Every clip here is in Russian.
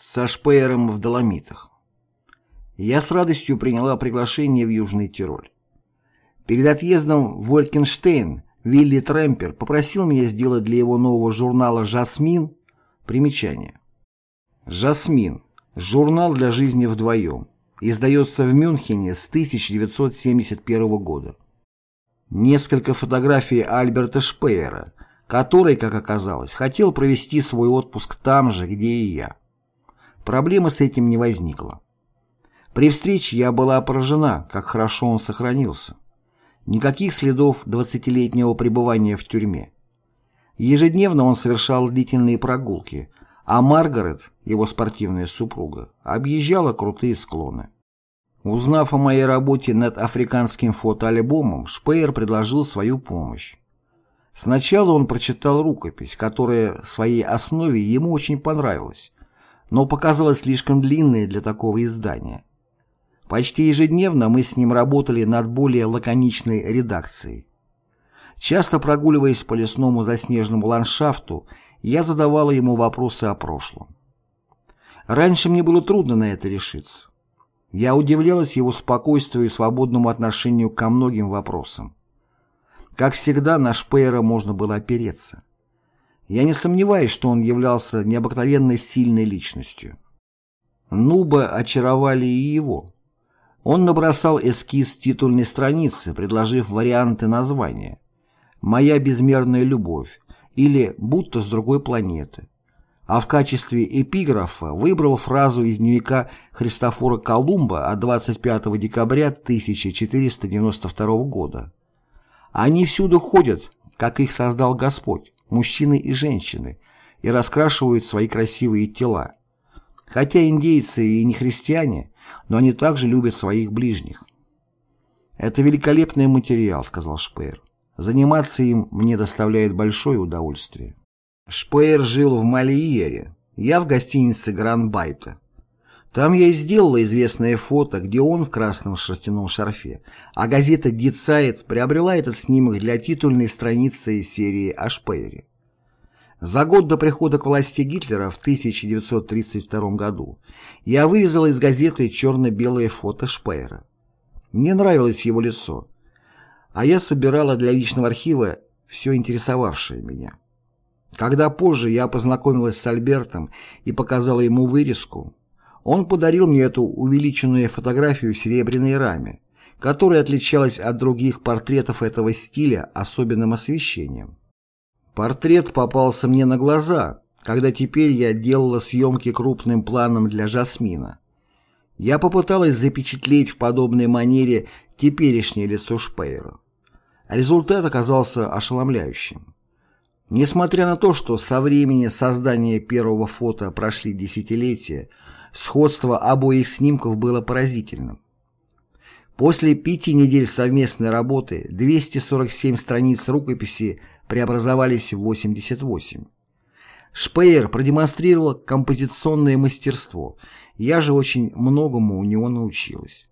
Со Шпеером в Доломитах. Я с радостью приняла приглашение в Южный Тироль. Перед отъездом в Волькенштейн Вилли Трэмпер попросил меня сделать для его нового журнала «Жасмин» примечание. «Жасмин» – журнал для жизни вдвоем. Издается в Мюнхене с 1971 года. Несколько фотографий Альберта Шпеера, который, как оказалось, хотел провести свой отпуск там же, где и я. Проблемы с этим не возникло. При встрече я была поражена, как хорошо он сохранился. Никаких следов двадцатилетнего пребывания в тюрьме. Ежедневно он совершал длительные прогулки, а Маргарет, его спортивная супруга, объезжала крутые склоны. Узнав о моей работе над африканским фотоальбомом, Шпеер предложил свою помощь. Сначала он прочитал рукопись, которая в своей основе ему очень понравилась, но показалась слишком длинной для такого издания. Почти ежедневно мы с ним работали над более лаконичной редакцией. Часто прогуливаясь по лесному заснеженному ландшафту, я задавала ему вопросы о прошлом. Раньше мне было трудно на это решиться. Я удивлялась его спокойствию и свободному отношению ко многим вопросам. Как всегда, на Шпеера можно было опереться. Я не сомневаюсь, что он являлся необыкновенно сильной личностью. Нуба очаровали и его. Он набросал эскиз титульной страницы, предложив варианты названия «Моя безмерная любовь» или «Будто с другой планеты». А в качестве эпиграфа выбрал фразу из дневника Христофора Колумба от 25 декабря 1492 года. «Они всюду ходят, как их создал Господь, мужчины и женщины, и раскрашивают свои красивые тела. Хотя индейцы и не христиане, но они также любят своих ближних. «Это великолепный материал», — сказал Шпеер. «Заниматься им мне доставляет большое удовольствие». Шпеер жил в Малиере, я в гостинице Гран-Байта. Там я и сделала известное фото, где он в красном шерстяном шарфе, а газета «Дицайт» приобрела этот снимок для титульной страницы серии о Шпеере. За год до прихода к власти Гитлера в 1932 году я вырезала из газеты черно-белое фото Шпеера. Мне нравилось его лицо, а я собирала для личного архива все интересовавшее меня. Когда позже я познакомилась с Альбертом и показала ему вырезку, он подарил мне эту увеличенную фотографию в серебряной раме, которая отличалась от других портретов этого стиля особенным освещением. Портрет попался мне на глаза, когда теперь я делала съемки крупным планом для Жасмина. Я попыталась запечатлеть в подобной манере теперешнее лицо Шпейера. Результат оказался ошеломляющим. Несмотря на то, что со времени создания первого фото прошли десятилетия, сходство обоих снимков было поразительным. После пяти недель совместной работы 247 страниц рукописи преобразовались в 88. Шпеер продемонстрировал композиционное мастерство, я же очень многому у него научилась.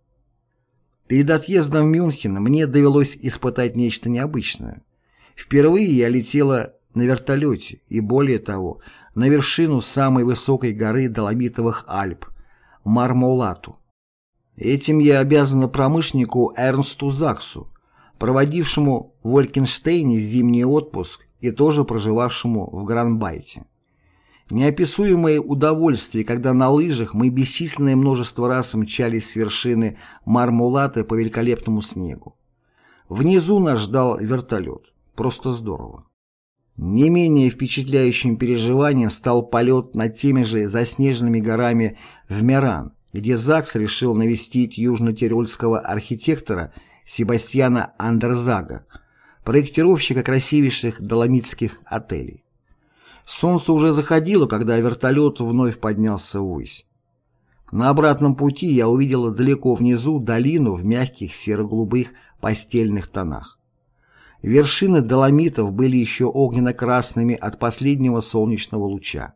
Перед отъездом в Мюнхен мне довелось испытать нечто необычное. Впервые я летела на вертолете и, более того, на вершину самой высокой горы Доломитовых Альп – Мармолату. Этим я обязана промышленнику Эрнсту Заксу, проводившему в Волькенштейне зимний отпуск и тоже проживавшему в Гранбайте. Неописуемое удовольствие, когда на лыжах мы бесчисленное множество раз мчались с вершины Мармулаты по великолепному снегу. Внизу нас ждал вертолет. Просто здорово. Не менее впечатляющим переживанием стал полет над теми же заснеженными горами в Меран, где ЗАГС решил навестить южно-тирольского архитектора Себастьяна Андерзага, проектировщика красивейших доломитских отелей. Солнце уже заходило, когда вертолет вновь поднялся ввысь. На обратном пути я увидела далеко внизу долину в мягких серо-голубых постельных тонах. Вершины доломитов были еще огненно-красными от последнего солнечного луча.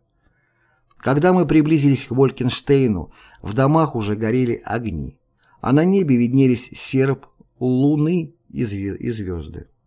Когда мы приблизились к Волькенштейну, в домах уже горели огни, а на небе виднелись серп луны и звезды.